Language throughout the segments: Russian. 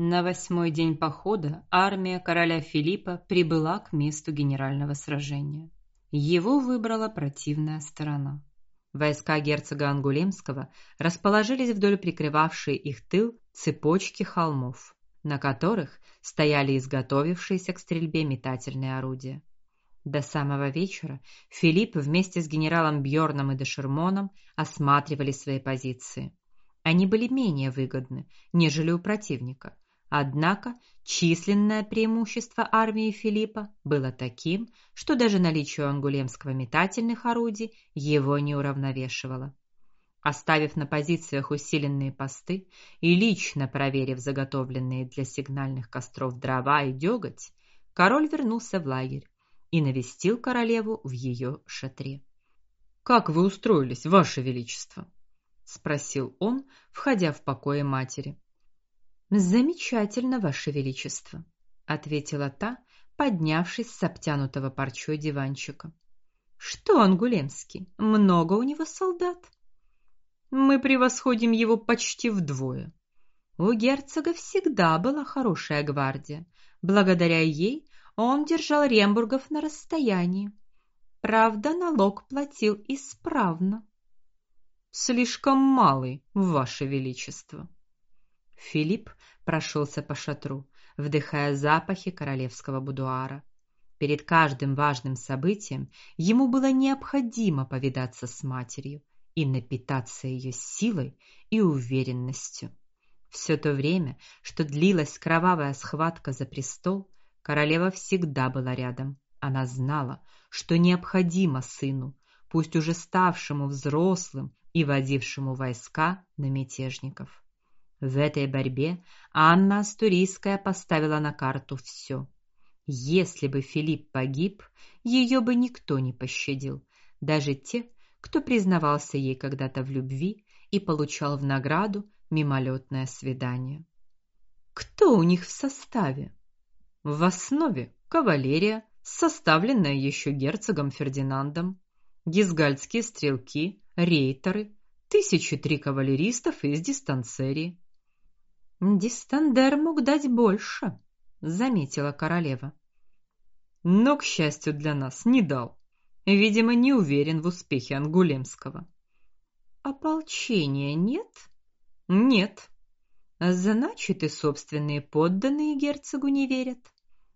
На восьмой день похода армия короля Филиппа прибыла к месту генерального сражения. Его выбрала противная сторона. Войска герцога Ангулемского расположились вдоль прикрывавшей их тыл цепочки холмов, на которых стояли изготовившиеся к стрельбе метательные орудия. До самого вечера Филипп вместе с генералом Бьорном и Дешермоном осматривали свои позиции. Они были менее выгодны, нежели у противника, Однако численное преимущество армии Филиппа было таким, что даже наличие ангулемского метательных орудий его не уравновешивало. Оставив на позициях усиленные посты и лично проверив заготовленные для сигнальных костров дрова и деготь, король вернулся в лагерь и навестил королеву в ее шатре. Как вы устроились, ваше величество? спросил он, входя в покои матери. Замечательно, ваше величество, ответила та, поднявшись с обтянутого парчой диванчика. Что Ангулемский? Много у него солдат? Мы превосходим его почти вдвое. У герцога всегда была хорошая гвардия. Благодаря ей он держал рембургов на расстоянии. Правда, налог платил исправно. Слишком малый, ваше величество. Филипп прошелся по шатру, вдыхая запахи королевского будуара. Перед каждым важным событием ему было необходимо повидаться с матерью и напитаться ее силой и уверенностью. Все то время, что длилась кровавая схватка за престол, королева всегда была рядом. Она знала, что необходимо сыну, пусть уже ставшему взрослым и водившему войска на мятежников. В этой борьбе Анна Астурийская поставила на карту все. Если бы Филипп погиб, ее бы никто не пощадил, даже те, кто признавался ей когда-то в любви и получал в награду мимолетное свидание. Кто у них в составе? В основе кавалерия, составленная еще герцогом Фердинандом, гизгальдские стрелки, рейтеры, тысячи три кавалеристов из дистанцерии. Дистандер мог дать больше, заметила королева. Но к счастью для нас не дал. Видимо, не уверен в успехе Ангулемского. Ополчения нет? Нет. Значит, и собственные подданные герцогу не верят.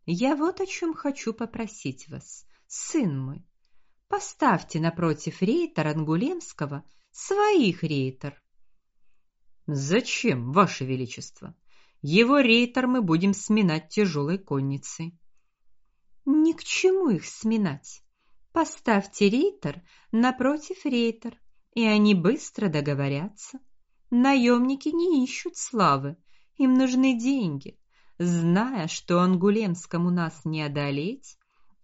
Я вот о чем хочу попросить вас, сын мой. Поставьте напротив рейтера Ангулемского своих рейтер. Зачем, ваше величество? Его рейтер мы будем сминать тяжелой конницей. Ни к чему их сминать. Поставьте рейтер напротив рейтер, и они быстро договорятся. Наемники не ищут славы, им нужны деньги. Зная, что Ангулемскому нас не одолеть,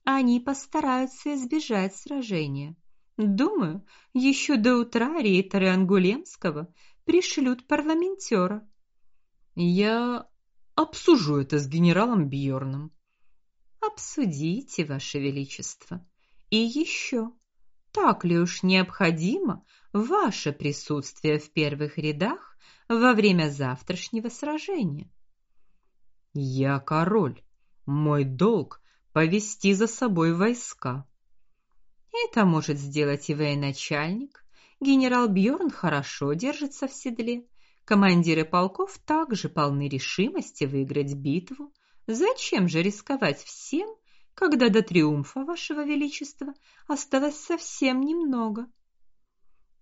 они постараются избежать сражения. Думаю, еще до утра рейтеры Ангулемского пришлют парламентера. Я обсужу это с генералом Бьорном. Обсудите, ваше величество. И еще, так ли уж необходимо ваше присутствие в первых рядах во время завтрашнего сражения? Я король. Мой долг повести за собой войска. Это может сделать и военачальник, Генерал Бьорн хорошо держится в седле. Командиры полков также полны решимости выиграть битву. Зачем же рисковать всем, когда до триумфа вашего величества осталось совсем немного?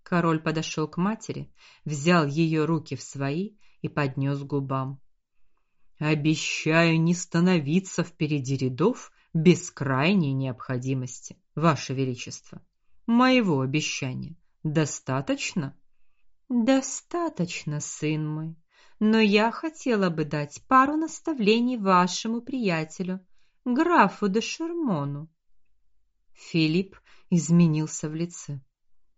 Король подошел к матери, взял ее руки в свои и поднес к губам. Обещаю не становиться впереди рядов без крайней необходимости, ваше величество. Моего обещания Достаточно? Достаточно, сын мой. Но я хотела бы дать пару наставлений вашему приятелю, графу де Шермону. Филипп изменился в лице.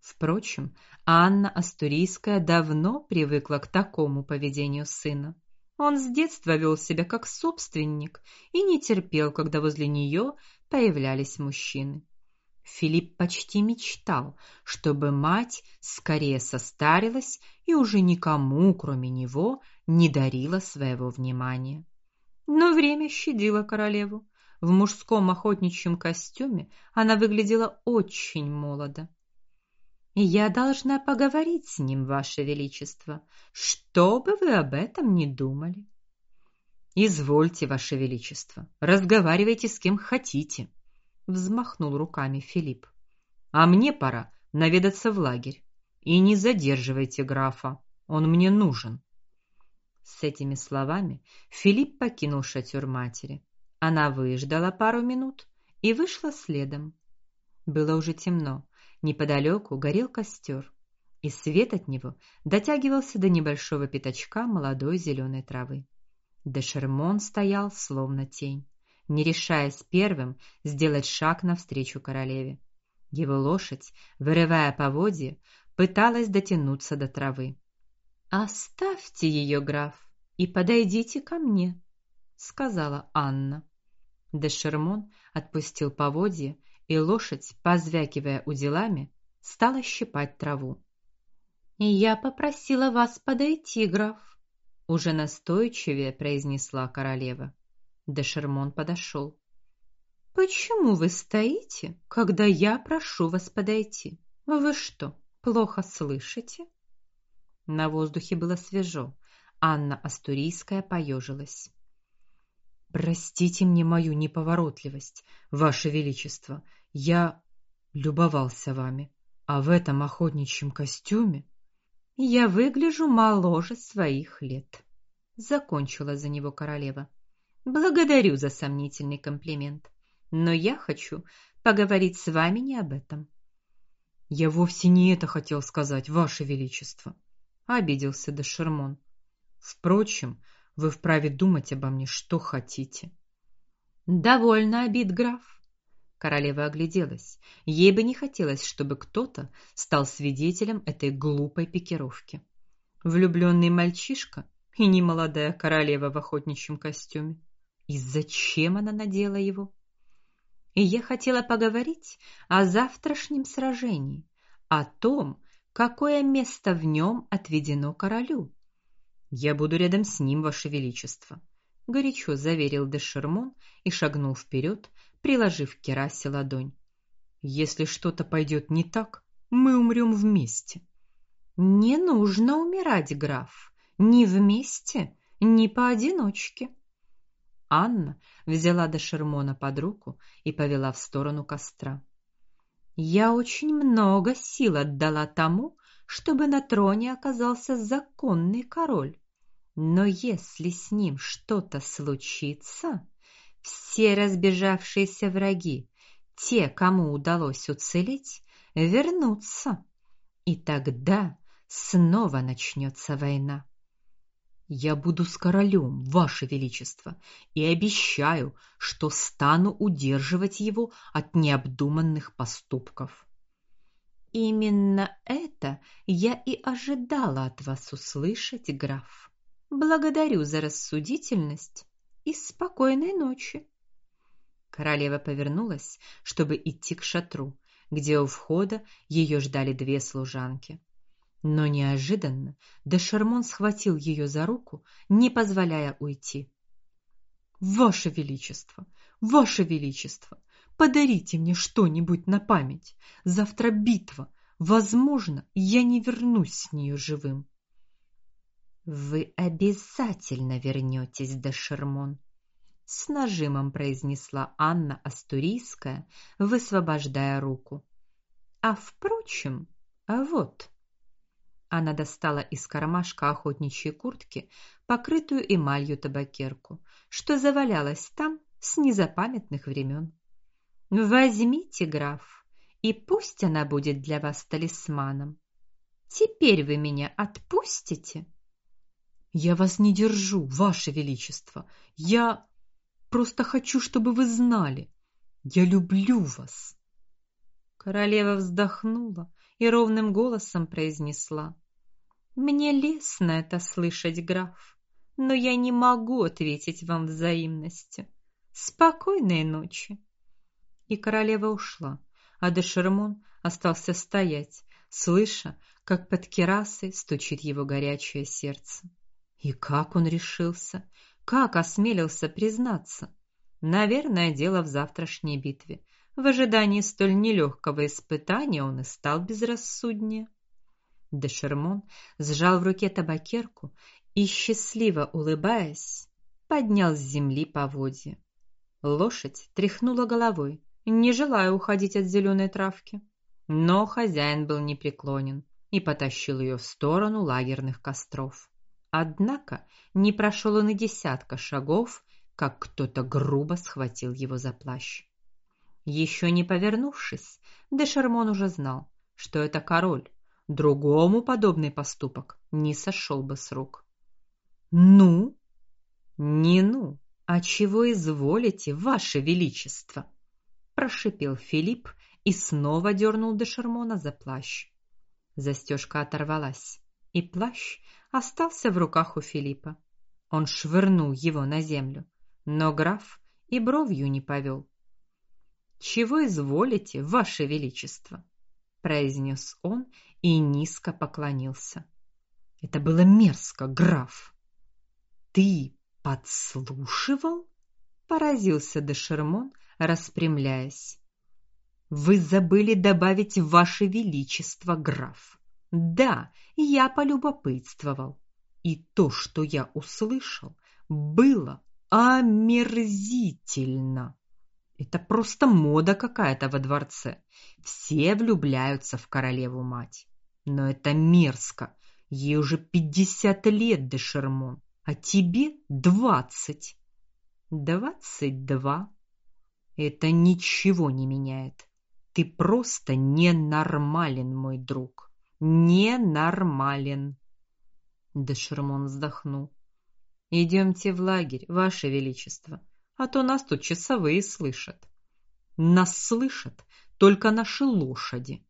Впрочем, Анна Астурийская давно привыкла к такому поведению сына. Он с детства вел себя как собственник и не терпел, когда возле нее появлялись мужчины. Филипп почти мечтал, чтобы мать скорее состарилась и уже никому, кроме него, не дарила своего внимания. Но время щадило королеву. В мужском охотничьем костюме она выглядела очень молодо. Я должна поговорить с ним, ваше величество, что бы вы об этом ни думали. Извольте, ваше величество, разговаривайте с кем хотите, взмахнул руками Филипп. А мне пора наведаться в лагерь. И не задерживайте графа, он мне нужен. С этими словами Филипп покинул шатер матери. Она выждала пару минут и вышла следом. Было уже темно. Неподалеку горел костер, и свет от него дотягивался до небольшого пятачка молодой зеленой травы. Де Шермон стоял словно тень, не решаясь первым сделать шаг навстречу королеве. Его лошадь, вырывая поводья, пыталась дотянуться до травы. Оставьте ее, граф, и подойдите ко мне, сказала Анна. Де Шермон отпустил поводья, и лошадь, позвякивая уделами, стала щипать траву. И я попросила вас подойти, граф, уже настойчивее произнесла королева. Де Шермон подошел. Почему вы стоите, когда я прошу вас подойти? Вы что, плохо слышите? На воздухе было свежо. Анна Астурийская поежилась. Простите мне мою неповоротливость, ваше величество. Я любовался вами, а в этом охотничьем костюме я выгляжу моложе своих лет. Закончила за него королева. Благодарю за сомнительный комплимент, но я хочу поговорить с вами не об этом. Я вовсе не это хотел сказать, ваше величество, обиделся де Шермон. Впрочем, вы вправе думать обо мне что хотите. Довольно обид, граф. Королева огляделась. Ей бы не хотелось, чтобы кто-то стал свидетелем этой глупой пикировки. Влюбленный мальчишка и не молодая королева в охотничьем костюме. И зачем она надела его? И я хотела поговорить о завтрашнем сражении, о том, какое место в нем отведено королю. Я буду рядом с ним, ваше величество, горячо заверил де Шермон и шагнул вперед, приложив к керасе ладонь. Если что-то пойдет не так, мы умрем вместе. Не нужно умирать, граф, ни вместе, ни поодиночке. Анна взяла де Шермона под руку и повела в сторону костра. Я очень много сил отдала тому, чтобы на троне оказался законный король. Но если с ним что-то случится, все разбежавшиеся враги, те, кому удалось уцелеть, вернутся, и тогда снова начнется война. Я буду с королем, ваше величество, и обещаю, что стану удерживать его от необдуманных поступков. Именно это я и ожидала от вас услышать, граф. Благодарю за рассудительность и спокойной ночи. Королева повернулась, чтобы идти к шатру, где у входа ее ждали две служанки. Но неожиданно де Шермон схватил ее за руку, не позволяя уйти. Ваше величество, ваше величество, Подарите мне что-нибудь на память. Завтра битва. Возможно, я не вернусь с нее живым. Вы обязательно вернетесь, до Шермон, с нажимом произнесла Анна Астурийская, высвобождая руку. А впрочем, а вот она достала из кармашка охотничьей куртки покрытую эмалью табакерку, что завалялась там с незапамятных времен. Возьмите, граф, и пусть она будет для вас талисманом. Теперь вы меня отпустите? Я вас не держу, ваше величество. Я просто хочу, чтобы вы знали, я люблю вас. Королева вздохнула и ровным голосом произнесла: Мне лестно это слышать, граф, но я не могу ответить вам взаимностью. Спокойной ночи и королева ушла, а де Шермон остался стоять, слыша, как под кирасой стучит его горячее сердце. И как он решился, как осмелился признаться? Наверное, дело в завтрашней битве. В ожидании столь нелегкого испытания он и стал безрассуднее. Де Шермон сжал в руке табакерку и счастливо улыбаясь, поднял с земли поводья. Лошадь тряхнула головой, не желая уходить от зеленой травки, но хозяин был непреклонен и потащил ее в сторону лагерных костров. Однако не прошел он и десятка шагов, как кто-то грубо схватил его за плащ. Еще не повернувшись, де Шермон уже знал, что это король. Другому подобный поступок не сошел бы с рук. Ну, не ну, а чего изволите, ваше величество? прошипел Филипп и снова дернул де Шермона за плащ. Застежка оторвалась, и плащ остался в руках у Филиппа. Он швырнул его на землю, но граф и бровью не повел. Чего изволите, ваше величество, произнес он и низко поклонился. Это было мерзко, граф. Ты подслушивал? поразился де Шермон, распрямляясь. Вы забыли добавить ваше величество, граф. Да, я полюбопытствовал. И то, что я услышал, было омерзительно. Это просто мода какая-то во дворце. Все влюбляются в королеву мать. Но это мерзко. Ей уже пятьдесят лет, де Шермон, а тебе двадцать. Двадцать два. Это ничего не меняет. Ты просто ненормален, мой друг. Ненормален. Де Шермон вздохнул. Идемте в лагерь, ваше величество, а то нас тут часовые слышат. Нас слышат только наши лошади.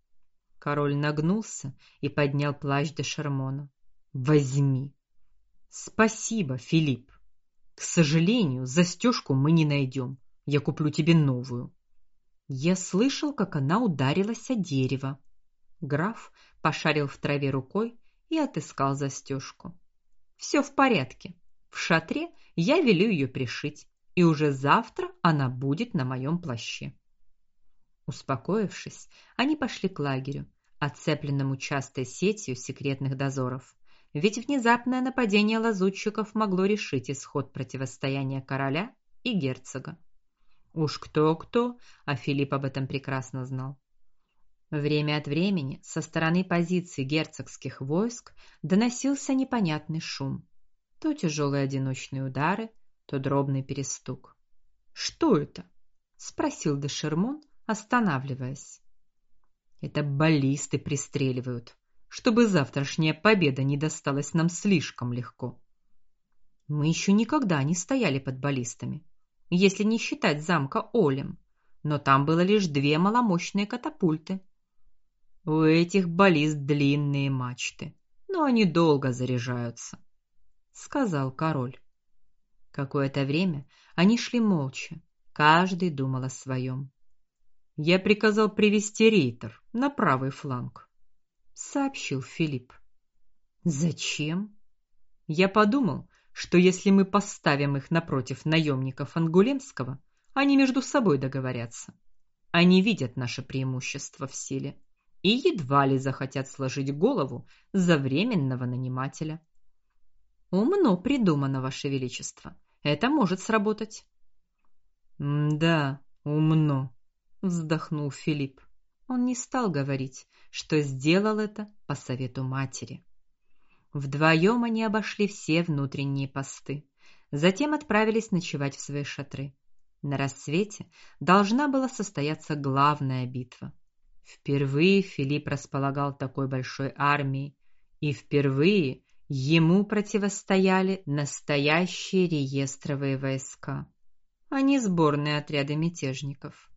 Король нагнулся и поднял плащ де Шермона. Возьми. Спасибо, Филипп. К сожалению, застежку мы не найдем. Я куплю тебе новую. Я слышал, как она ударилась о дерево. Граф пошарил в траве рукой и отыскал застежку. Все в порядке. В шатре я велю ее пришить, и уже завтра она будет на моем плаще. Успокоившись, они пошли к лагерю, оцепленному частой сетью секретных дозоров. Ведь внезапное нападение лазутчиков могло решить исход противостояния короля и герцога. Уж кто-кто, а Филипп об этом прекрасно знал. Время от времени со стороны позиций герцогских войск доносился непонятный шум. То тяжелые одиночные удары, то дробный перестук. Что это? спросил де Шермон, останавливаясь. Это баллисты пристреливают, чтобы завтрашняя победа не досталась нам слишком легко. Мы еще никогда не стояли под баллистами если не считать замка Олем, но там было лишь две маломощные катапульты. У этих баллист длинные мачты, но они долго заряжаются, сказал король. Какое-то время они шли молча, каждый думал о своем. Я приказал привести рейтер на правый фланг, сообщил Филипп. Зачем? Я подумал, что если мы поставим их напротив наемников Ангулемского, они между собой договорятся. Они видят наше преимущество в силе и едва ли захотят сложить голову за временного нанимателя. Умно придумано, ваше величество. Это может сработать. да, умно, вздохнул Филипп. Он не стал говорить, что сделал это по совету матери. Вдвоем они обошли все внутренние посты, затем отправились ночевать в свои шатры. На рассвете должна была состояться главная битва. Впервые Филипп располагал такой большой армией, и впервые ему противостояли настоящие реестровые войска, а не сборные отряды мятежников.